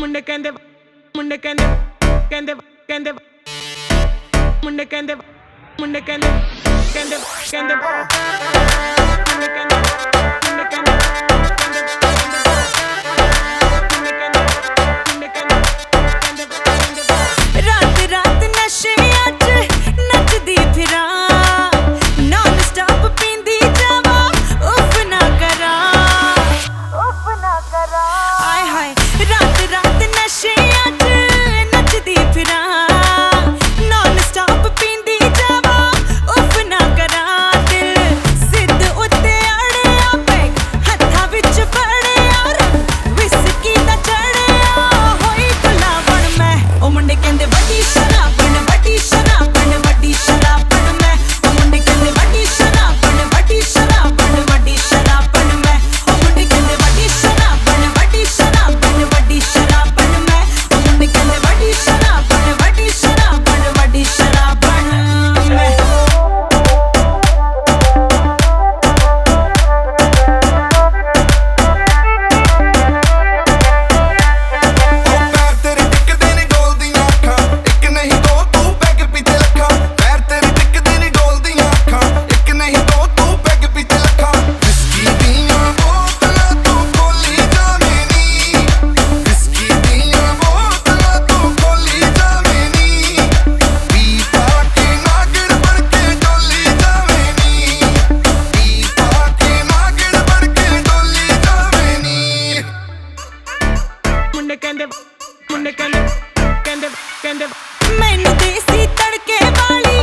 മുണ്ടക്കന്റെ മുണ്ടക്കന്റെ കന്റെ കന്റെ മുണ്ടക്കന്റെ മുണ്ടക്കന്റെ കന്റെ കന്റെ മുണ്ടക്കന്റെ മുണ്ടക്കന്റെ ਕਹਿੰਦੇ ਮੈਨੂੰ ਦੇਸੀ ਤੜਕੇ ਵਾਲੀ